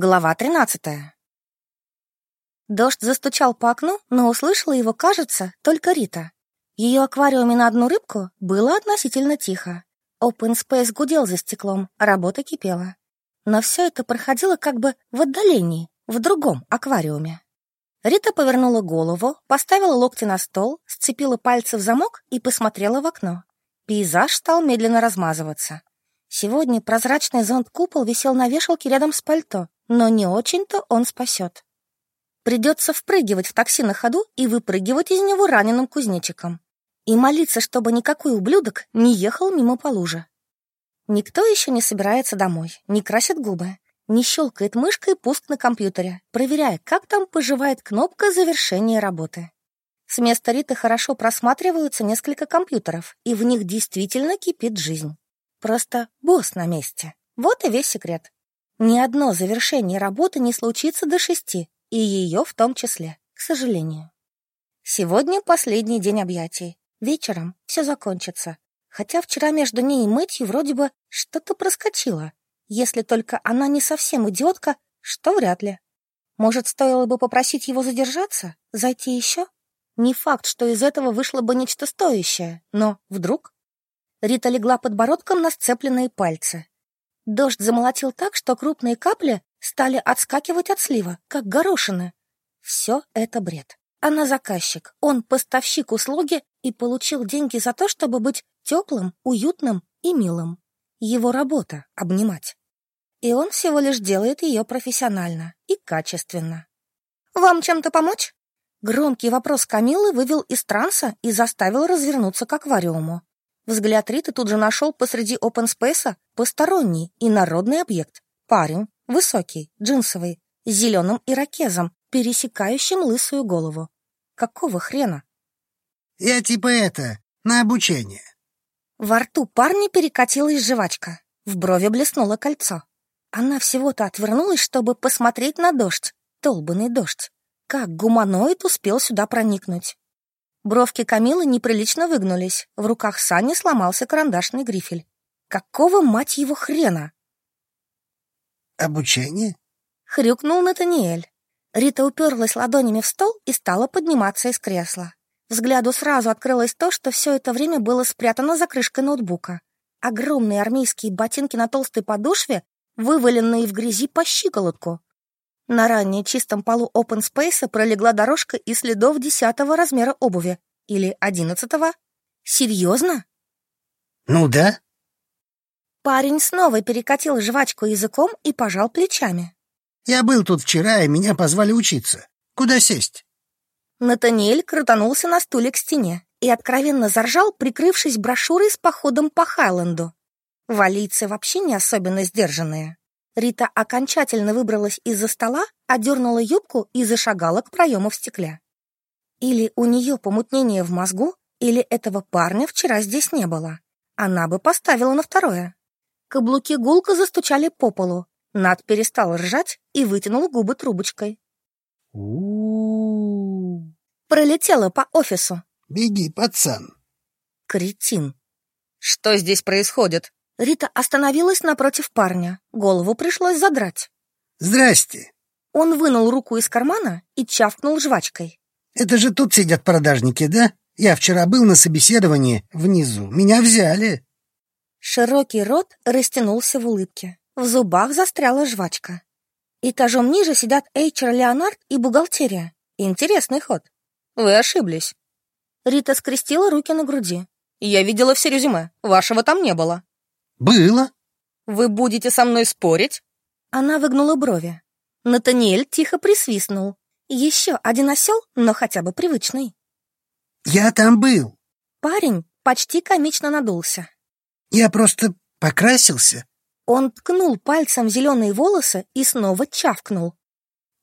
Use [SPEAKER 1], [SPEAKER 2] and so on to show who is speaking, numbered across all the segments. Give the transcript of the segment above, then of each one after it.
[SPEAKER 1] Глава 13. Дождь застучал по окну, но услышала его, кажется, только Рита. В ее аквариуме на одну рыбку было относительно тихо. Open Space гудел за стеклом, работа кипела. Но все это проходило как бы в отдалении, в другом аквариуме. Рита повернула голову, поставила локти на стол, сцепила пальцы в замок и посмотрела в окно. Пейзаж стал медленно размазываться. Сегодня прозрачный зонт-купол висел на вешалке рядом с пальто, но не очень-то он спасет. Придется впрыгивать в такси на ходу и выпрыгивать из него раненым кузнечиком. И молиться, чтобы никакой ублюдок не ехал мимо по луже. Никто еще не собирается домой, не красит губы, не щелкает мышкой пуск на компьютере, проверяя, как там поживает кнопка завершения работы. С места Риты хорошо просматриваются несколько компьютеров, и в них действительно кипит жизнь. Просто босс на месте. Вот и весь секрет. Ни одно завершение работы не случится до шести, и ее в том числе, к сожалению. Сегодня последний день объятий. Вечером все закончится. Хотя вчера между ней и Мэтью вроде бы что-то проскочило. Если только она не совсем идиотка, что вряд ли. Может, стоило бы попросить его задержаться, зайти еще? Не факт, что из этого вышло бы нечто стоящее, но вдруг... Рита легла подбородком на сцепленные пальцы. Дождь замолотил так, что крупные капли стали отскакивать от слива, как горошины. Все это бред. Она заказчик, он поставщик услуги и получил деньги за то, чтобы быть теплым, уютным и милым. Его работа — обнимать. И он всего лишь делает ее профессионально и качественно. «Вам чем-то помочь?» Громкий вопрос Камилы вывел из транса и заставил развернуться к аквариуму. Взгляд Риты тут же нашел посреди опенспейса посторонний и народный объект. Парень, высокий, джинсовый, с зеленым ирокезом, пересекающим лысую голову. Какого хрена?
[SPEAKER 2] Я типа это, на обучение.
[SPEAKER 1] Во рту парня перекатилась жвачка. В брови блеснуло кольцо. Она всего-то отвернулась, чтобы посмотреть на дождь, толбанный дождь. Как гуманоид успел сюда проникнуть? Бровки Камилы неприлично выгнулись. В руках Сани сломался карандашный грифель. Какого, мать его, хрена?
[SPEAKER 2] «Обучение?»
[SPEAKER 1] — хрюкнул Натаниэль. Рита уперлась ладонями в стол и стала подниматься из кресла. Взгляду сразу открылось то, что все это время было спрятано за крышкой ноутбука. Огромные армейские ботинки на толстой подошве, вываленные в грязи по щиколотку. На ранее чистом полу open space пролегла дорожка из следов десятого размера обуви. Или одиннадцатого. Серьезно?
[SPEAKER 2] Ну да.
[SPEAKER 1] Парень снова перекатил жвачку языком и пожал плечами.
[SPEAKER 2] Я был тут вчера, и меня позвали учиться. Куда сесть?
[SPEAKER 1] Натаниэль крутанулся на стуле к стене и откровенно заржал, прикрывшись брошюрой с походом по Хайленду. Валийцы вообще не особенно сдержанные. Рита окончательно выбралась из-за стола, одернула юбку и зашагала к проему в стекле. Или у нее помутнение в мозгу, или этого парня вчера здесь не было. Она бы поставила на второе. Каблуки гулко застучали по полу. Над перестал ржать и вытянул губы трубочкой.
[SPEAKER 2] у
[SPEAKER 1] Пролетела по офису.
[SPEAKER 2] Беги, пацан.
[SPEAKER 1] Кретин. Что здесь происходит? Рита остановилась напротив парня. Голову пришлось задрать.
[SPEAKER 2] Здрасте.
[SPEAKER 1] Он вынул руку из кармана и чавкнул жвачкой.
[SPEAKER 2] Это же тут сидят продажники, да? Я вчера был на собеседовании внизу. Меня взяли.
[SPEAKER 1] Широкий рот растянулся в улыбке. В зубах застряла жвачка. Этажом ниже сидят Эйчер Леонард и бухгалтерия. Интересный ход. Вы ошиблись. Рита скрестила руки на груди. Я видела все резюме. Вашего там не было.
[SPEAKER 2] Было.
[SPEAKER 1] Вы будете со мной спорить? Она выгнула брови. Натаниэль тихо присвистнул. Еще один осел, но хотя бы привычный.
[SPEAKER 2] Я там был.
[SPEAKER 1] Парень почти комично надулся.
[SPEAKER 2] Я просто покрасился.
[SPEAKER 1] Он ткнул пальцем в зеленые волосы и снова чавкнул.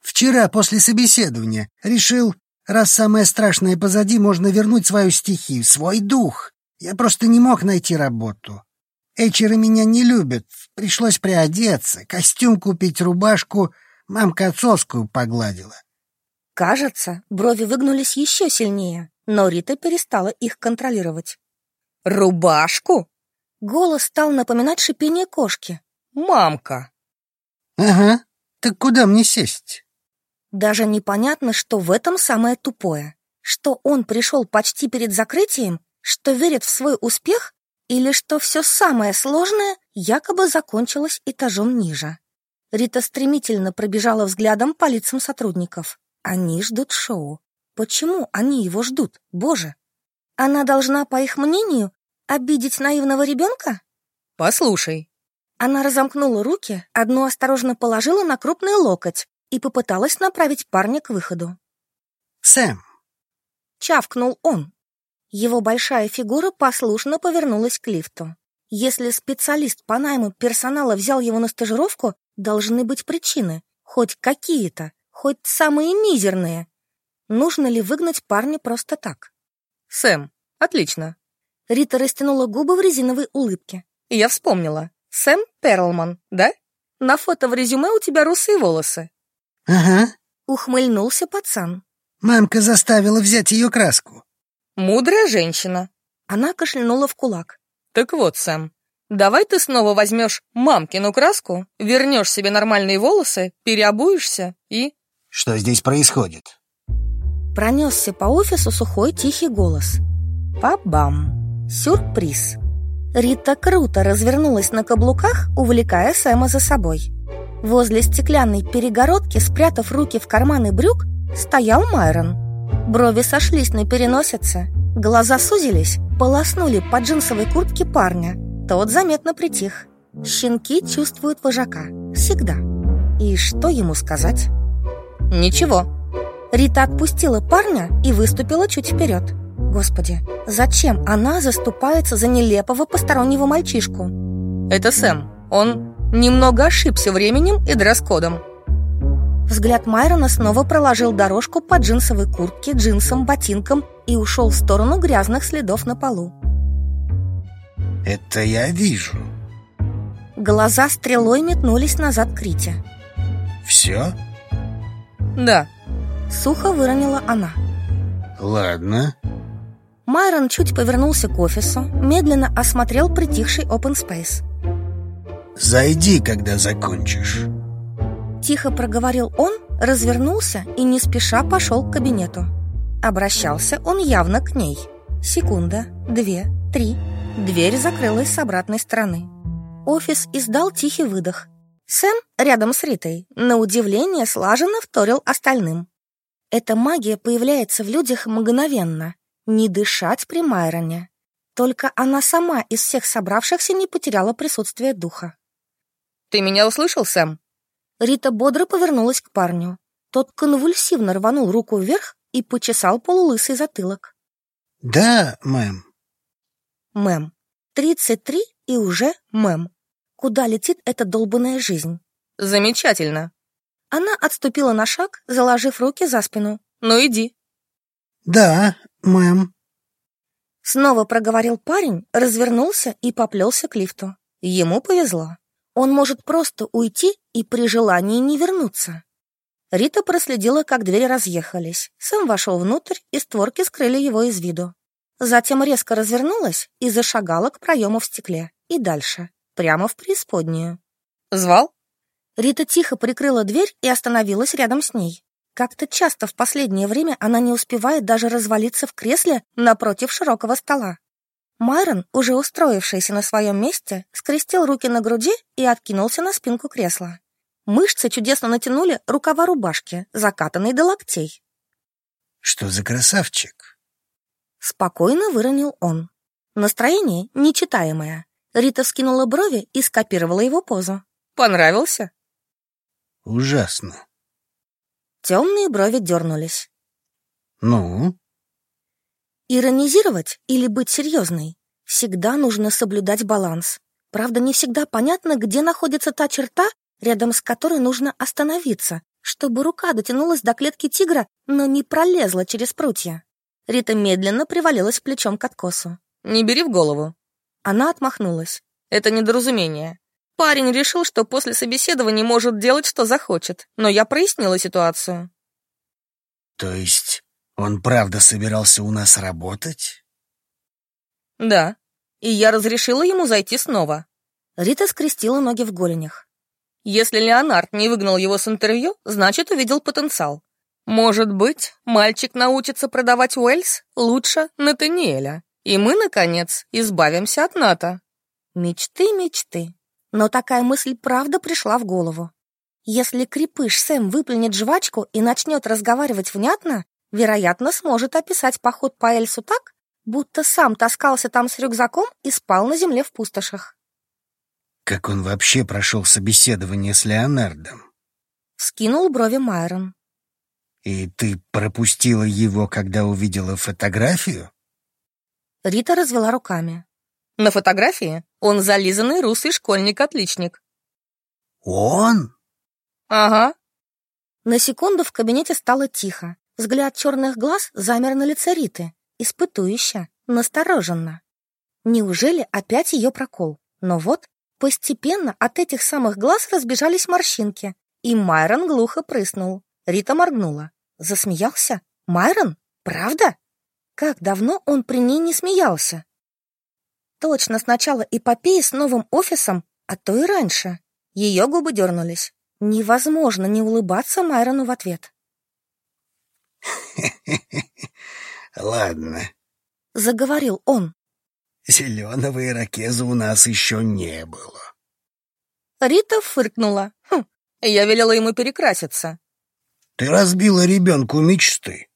[SPEAKER 2] Вчера после собеседования решил, раз самое страшное позади, можно вернуть свою стихию, свой дух. Я просто не мог найти работу. Эчеры меня не любят. Пришлось приодеться, костюм купить, рубашку. Мамка отцовскую погладила.
[SPEAKER 1] Кажется, брови выгнулись еще сильнее, но Рита перестала их контролировать. «Рубашку?» Голос стал напоминать шипение кошки. «Мамка!»
[SPEAKER 2] «Ага, Так куда мне сесть?
[SPEAKER 1] Даже непонятно, что в этом самое тупое. Что он пришел почти перед закрытием, что верит в свой успех, или что все самое сложное якобы закончилось этажом ниже. Рита стремительно пробежала взглядом по лицам сотрудников. Они ждут шоу. Почему они его ждут, боже? Она должна, по их мнению, обидеть наивного ребенка?
[SPEAKER 3] Послушай.
[SPEAKER 1] Она разомкнула руки, одну осторожно положила на крупный локоть и попыталась направить парня к выходу.
[SPEAKER 2] Сэм.
[SPEAKER 1] Чавкнул он. Его большая фигура послушно повернулась к лифту. Если специалист по найму персонала взял его на стажировку, должны быть причины, хоть какие-то, хоть самые мизерные. Нужно ли выгнать парня просто так?
[SPEAKER 3] Сэм, отлично.
[SPEAKER 1] Рита растянула губы в резиновой улыбке.
[SPEAKER 3] Я вспомнила. Сэм Перлман, да? На фото в резюме у тебя русые волосы.
[SPEAKER 2] Ага.
[SPEAKER 1] Ухмыльнулся пацан.
[SPEAKER 2] Мамка заставила взять ее краску.
[SPEAKER 3] Мудрая женщина.
[SPEAKER 1] Она кашлянула в кулак.
[SPEAKER 3] Так вот, Сэм, давай ты снова возьмешь мамкину краску, вернешь себе нормальные волосы, переобуешься и...
[SPEAKER 2] Что здесь происходит?
[SPEAKER 1] Пронесся по офису сухой тихий голос. Па-бам! Сюрприз! Рита круто развернулась на каблуках, увлекая Сэма за собой. Возле стеклянной перегородки, спрятав руки в карманы брюк, стоял Майрон. Брови сошлись на переносице, глаза сузились, полоснули по джинсовой куртке парня. Тот заметно притих. Щенки чувствуют вожака. Всегда. И что ему сказать?
[SPEAKER 3] Ничего.
[SPEAKER 1] Рита отпустила парня и выступила чуть вперед. Господи, зачем она заступается за нелепого постороннего мальчишку?
[SPEAKER 3] Это Сэм. Он немного ошибся временем и дресс-кодом.
[SPEAKER 1] Взгляд Майрона снова проложил дорожку по джинсовой куртке, джинсам, ботинкам и ушел в сторону грязных следов на полу.
[SPEAKER 2] Это я вижу.
[SPEAKER 1] Глаза стрелой метнулись назад к Рите.
[SPEAKER 2] Все?
[SPEAKER 3] Да.
[SPEAKER 1] Сухо выронила она.
[SPEAKER 2] Ладно.
[SPEAKER 1] Майрон чуть повернулся к офису, медленно осмотрел притихший open space.
[SPEAKER 2] Зайди, когда закончишь.
[SPEAKER 1] Тихо проговорил он, развернулся и не спеша пошел к кабинету. Обращался он явно к ней. Секунда, две, три. Дверь закрылась с обратной стороны. Офис издал тихий выдох. Сэм, рядом с Ритой, на удивление слаженно вторил остальным. Эта магия появляется в людях мгновенно. Не дышать при Майроне. Только она сама из всех собравшихся не потеряла присутствие духа.
[SPEAKER 3] Ты меня услышал, Сэм?
[SPEAKER 1] Рита бодро повернулась к парню. Тот конвульсивно рванул руку вверх и почесал полулысый затылок.
[SPEAKER 2] Да, мэм.
[SPEAKER 1] Мэм. Тридцать три и уже мэм. Куда летит эта долбанная жизнь?
[SPEAKER 3] Замечательно.
[SPEAKER 1] Она отступила на шаг, заложив руки за спину.
[SPEAKER 3] Ну иди.
[SPEAKER 2] Да, мэм.
[SPEAKER 1] Снова проговорил парень, развернулся и поплелся к лифту. Ему повезло. Он может просто уйти и при желании не вернуться. Рита проследила, как двери разъехались. Сэм вошел внутрь, и створки скрыли его из виду. Затем резко развернулась и зашагала к проему в стекле. И дальше, прямо в преисподнюю.
[SPEAKER 3] Звал?
[SPEAKER 1] Рита тихо прикрыла дверь и остановилась рядом с ней. Как-то часто в последнее время она не успевает даже развалиться в кресле напротив широкого стола. Майрон, уже устроившийся на своем месте, скрестил руки на груди и откинулся на спинку кресла. Мышцы чудесно натянули рукава рубашки, закатанной до локтей.
[SPEAKER 2] Что за красавчик?
[SPEAKER 1] Спокойно выронил он. Настроение нечитаемое. Рита вскинула брови и скопировала его позу.
[SPEAKER 3] Понравился?
[SPEAKER 2] Ужасно.
[SPEAKER 1] Темные брови дернулись.
[SPEAKER 2] Ну?
[SPEAKER 1] Иронизировать или быть серьезной? Всегда нужно соблюдать баланс. Правда, не всегда понятно, где находится та черта, рядом с которой нужно остановиться, чтобы рука дотянулась до клетки тигра, но не пролезла через прутья. Рита медленно привалилась плечом к откосу.
[SPEAKER 3] Не бери в голову.
[SPEAKER 1] Она отмахнулась.
[SPEAKER 3] Это недоразумение. Парень решил, что после собеседования может делать, что захочет, но я прояснила ситуацию.
[SPEAKER 2] То есть он правда собирался у нас работать?
[SPEAKER 3] Да. И я разрешила ему зайти снова.
[SPEAKER 1] Рита скрестила ноги в голенях.
[SPEAKER 3] Если Леонард не выгнал его с интервью, значит, увидел потенциал. Может быть, мальчик научится продавать Уэльс лучше Натаниэля, и мы, наконец, избавимся от НАТО.
[SPEAKER 1] Мечты, мечты. Но такая мысль правда пришла в голову. Если крепыш Сэм выплюнет жвачку и начнет разговаривать внятно, вероятно, сможет описать поход по Эльсу так, будто сам таскался там с рюкзаком и спал на земле в пустошах.
[SPEAKER 2] Как он вообще прошел собеседование с Леонардом?
[SPEAKER 1] Скинул брови Майрон.
[SPEAKER 2] И ты пропустила его, когда увидела фотографию?
[SPEAKER 1] Рита развела руками.
[SPEAKER 3] На фотографии он зализанный русый школьник-отличник.
[SPEAKER 2] Он?
[SPEAKER 3] Ага.
[SPEAKER 1] На секунду в кабинете стало тихо. Взгляд черных глаз замер на лице Риты, испытующе, настороженно. Неужели опять ее прокол? Но вот Постепенно от этих самых глаз разбежались морщинки, и Майрон глухо прыснул. Рита моргнула. Засмеялся? Майрон? Правда? Как давно он при ней не смеялся? Точно сначала эпопеи с новым офисом, а то и раньше. Ее губы дернулись. Невозможно не улыбаться Майрону в ответ.
[SPEAKER 2] «Ладно», —
[SPEAKER 1] заговорил он.
[SPEAKER 2] Зеленого ирокеза у нас еще не было.
[SPEAKER 3] Рита фыркнула. Хм, я велела ему перекраситься.
[SPEAKER 2] Ты разбила ребенку мечты.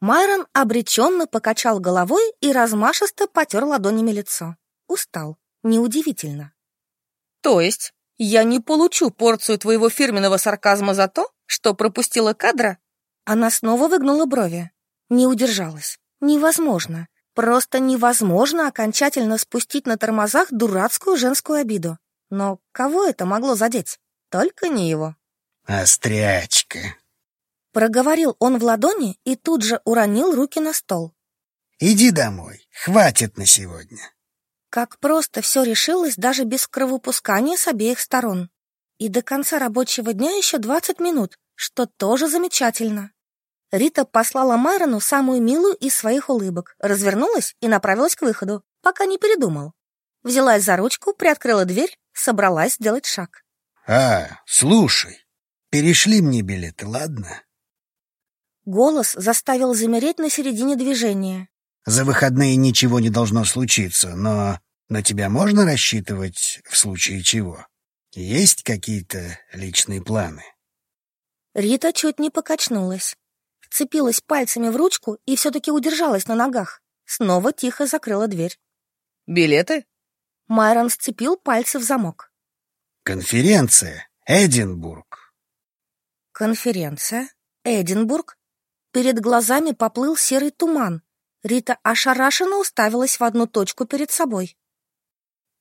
[SPEAKER 1] Майрон обреченно покачал головой и размашисто потер ладонями лицо. Устал. Неудивительно.
[SPEAKER 3] То есть я не получу порцию твоего фирменного сарказма за то, что пропустила кадра?
[SPEAKER 1] Она снова выгнула брови. Не удержалась. Невозможно. Просто невозможно окончательно спустить на тормозах дурацкую женскую обиду. Но кого это могло задеть? Только не его.
[SPEAKER 2] «Острячка!»
[SPEAKER 1] Проговорил он в ладони и тут же уронил руки на стол.
[SPEAKER 2] «Иди домой, хватит на сегодня».
[SPEAKER 1] Как просто все решилось даже без кровопускания с обеих сторон. И до конца рабочего дня еще двадцать минут, что тоже замечательно. Рита послала Майрону самую милую из своих улыбок, развернулась и направилась к выходу, пока не передумал. Взялась за ручку, приоткрыла дверь, собралась сделать шаг.
[SPEAKER 2] «А, слушай, перешли мне билеты, ладно?»
[SPEAKER 1] Голос заставил замереть на середине движения.
[SPEAKER 2] «За выходные ничего не должно случиться, но на тебя можно рассчитывать в случае чего? Есть какие-то личные планы?»
[SPEAKER 1] Рита чуть не покачнулась. Вцепилась пальцами в ручку и все-таки удержалась на ногах. Снова тихо закрыла дверь.
[SPEAKER 3] «Билеты?»
[SPEAKER 1] Майрон сцепил пальцы в замок.
[SPEAKER 2] «Конференция. Эдинбург».
[SPEAKER 1] «Конференция? Эдинбург?» Перед глазами поплыл серый туман. Рита ошарашенно уставилась в одну точку перед собой.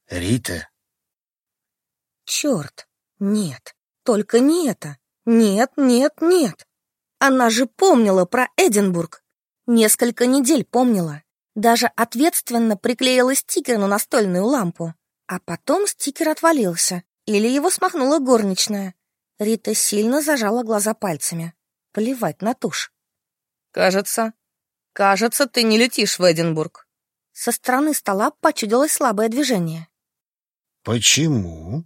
[SPEAKER 2] «Рита?»
[SPEAKER 1] «Черт! Нет, только не это! Нет, нет, нет!» Она же помнила про Эдинбург. Несколько недель помнила. Даже ответственно приклеила стикер на настольную лампу. А потом стикер отвалился. Или его смахнула горничная. Рита сильно зажала глаза пальцами. Плевать на тушь.
[SPEAKER 3] «Кажется, кажется, ты не летишь в Эдинбург».
[SPEAKER 1] Со стороны стола почудилось слабое движение.
[SPEAKER 2] «Почему?»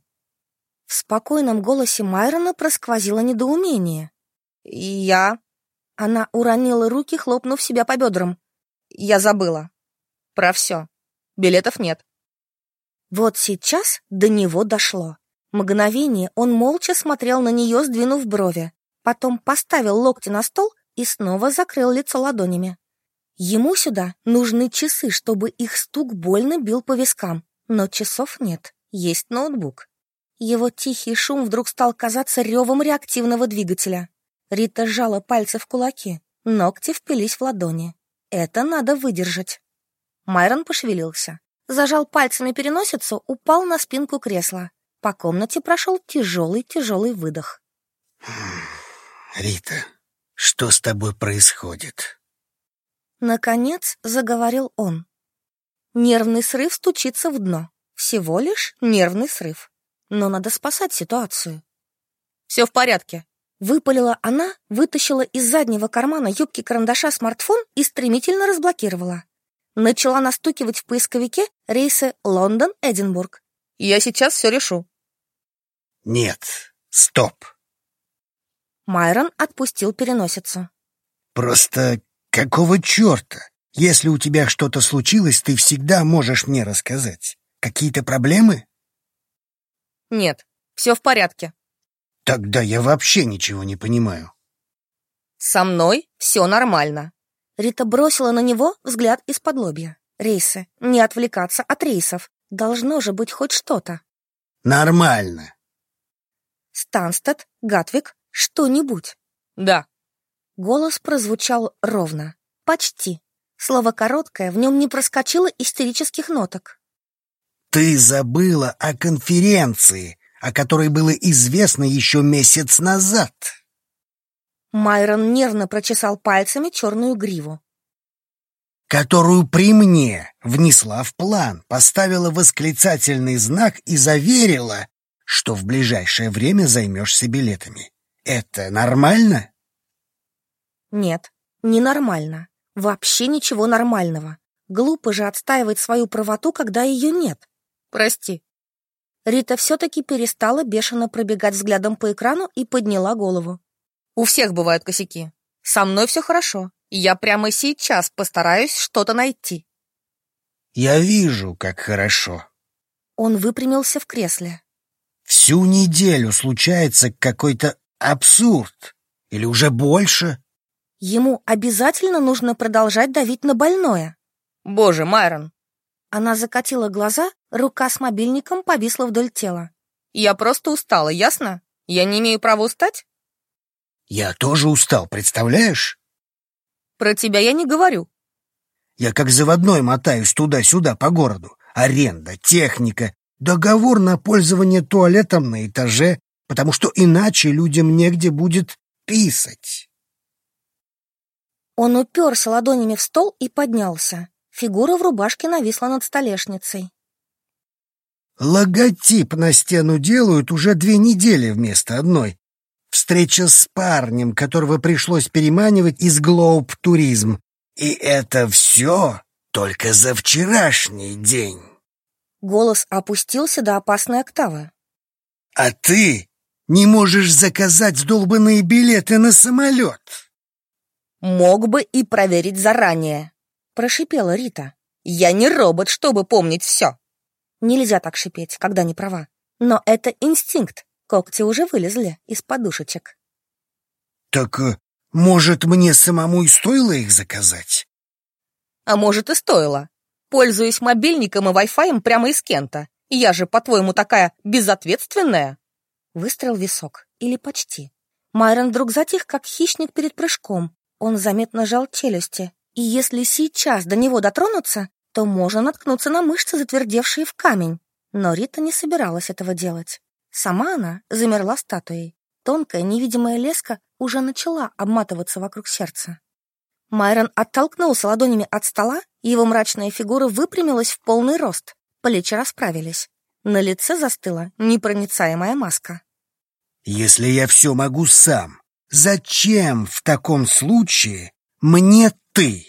[SPEAKER 1] В спокойном голосе Майрона просквозило недоумение.
[SPEAKER 3] «Я...»
[SPEAKER 1] Она уронила руки, хлопнув себя по бедрам.
[SPEAKER 3] «Я забыла. Про все. Билетов нет».
[SPEAKER 1] Вот сейчас до него дошло. Мгновение он молча смотрел на нее, сдвинув брови. Потом поставил локти на стол и снова закрыл лицо ладонями. Ему сюда нужны часы, чтобы их стук больно бил по вискам. Но часов нет, есть ноутбук. Его тихий шум вдруг стал казаться ревом реактивного двигателя. Рита сжала пальцы в кулаки, ногти впились в ладони. Это надо выдержать. Майрон пошевелился, зажал пальцами переносицу, упал на спинку кресла. По комнате прошел тяжелый-тяжелый выдох.
[SPEAKER 2] «Рита, что с тобой происходит?»
[SPEAKER 1] Наконец заговорил он. Нервный срыв стучится в дно. Всего лишь нервный срыв. Но надо спасать ситуацию.
[SPEAKER 3] «Все в порядке»,
[SPEAKER 1] Выпалила она, вытащила из заднего кармана юбки карандаша смартфон и стремительно разблокировала. Начала настукивать в поисковике рейсы Лондон-Эдинбург.
[SPEAKER 3] «Я сейчас все решу».
[SPEAKER 2] «Нет, Стоп.
[SPEAKER 1] Майрон отпустил переносицу.
[SPEAKER 2] Просто какого черта? Если у тебя что-то случилось, ты всегда можешь мне рассказать. Какие-то проблемы?
[SPEAKER 3] Нет, все в порядке.
[SPEAKER 2] Тогда я вообще ничего не понимаю.
[SPEAKER 3] Со мной все нормально.
[SPEAKER 1] Рита бросила на него взгляд из-под лобья. Рейсы. Не отвлекаться от рейсов. Должно же быть хоть что-то.
[SPEAKER 2] Нормально.
[SPEAKER 1] Станстед, Гатвик, что-нибудь.
[SPEAKER 3] Да.
[SPEAKER 1] Голос прозвучал ровно. Почти. Слово короткое, в нем не проскочило истерических ноток.
[SPEAKER 2] Ты забыла о конференции, о которой было известно еще месяц назад.
[SPEAKER 1] Майрон нервно прочесал пальцами черную гриву.
[SPEAKER 2] Которую при мне внесла в план, поставила восклицательный знак и заверила, что в ближайшее время займешься билетами. Это нормально?
[SPEAKER 1] Нет, ненормально. Вообще ничего нормального. Глупо же отстаивать свою правоту, когда ее нет.
[SPEAKER 3] Прости.
[SPEAKER 1] Рита все-таки перестала бешено пробегать взглядом по экрану и подняла голову.
[SPEAKER 3] У всех бывают косяки. Со мной все хорошо. Я прямо сейчас постараюсь что-то найти.
[SPEAKER 2] Я вижу, как хорошо.
[SPEAKER 1] Он выпрямился в кресле.
[SPEAKER 2] Всю неделю случается какой-то абсурд. Или уже больше.
[SPEAKER 1] Ему обязательно нужно продолжать давить на больное.
[SPEAKER 3] Боже, Майрон.
[SPEAKER 1] Она закатила глаза, рука с мобильником повисла вдоль тела.
[SPEAKER 3] Я просто устала, ясно? Я не имею права устать?
[SPEAKER 2] Я тоже устал, представляешь?
[SPEAKER 3] Про тебя я не говорю.
[SPEAKER 2] Я как заводной мотаюсь туда-сюда по городу. Аренда, техника, договор на пользование туалетом на этаже, потому что иначе людям негде будет писать.
[SPEAKER 1] Он уперся ладонями в стол и поднялся. Фигура в рубашке нависла над столешницей.
[SPEAKER 2] Логотип на стену делают уже две недели вместо одной. Встреча с парнем, которого пришлось переманивать из Глоуб Туризм. И это все только за вчерашний день.
[SPEAKER 1] Голос опустился до опасной октавы.
[SPEAKER 2] А ты не можешь заказать долбанные билеты на самолет.
[SPEAKER 3] Мог бы и проверить заранее, прошипела Рита. Я не робот, чтобы помнить все.
[SPEAKER 1] Нельзя так шипеть, когда не права. Но это инстинкт. Когти уже вылезли из подушечек.
[SPEAKER 2] Так, э, может, мне самому и стоило их заказать?
[SPEAKER 3] А может, и стоило. Пользуюсь мобильником и вай-фаем прямо из Кента. Я же, по-твоему, такая безответственная?
[SPEAKER 1] Выстрел висок. Или почти. Майрон вдруг затих, как хищник перед прыжком. Он заметно жал челюсти. И если сейчас до него дотронуться, то можно наткнуться на мышцы, затвердевшие в камень. Но Рита не собиралась этого делать. Сама она замерла статуей. Тонкая невидимая леска уже начала обматываться вокруг сердца. Майрон оттолкнулся ладонями от стола, и его мрачная фигура выпрямилась в полный рост. Плечи расправились. На лице застыла непроницаемая маска.
[SPEAKER 2] «Если я все могу сам, зачем в таком случае мне ты?»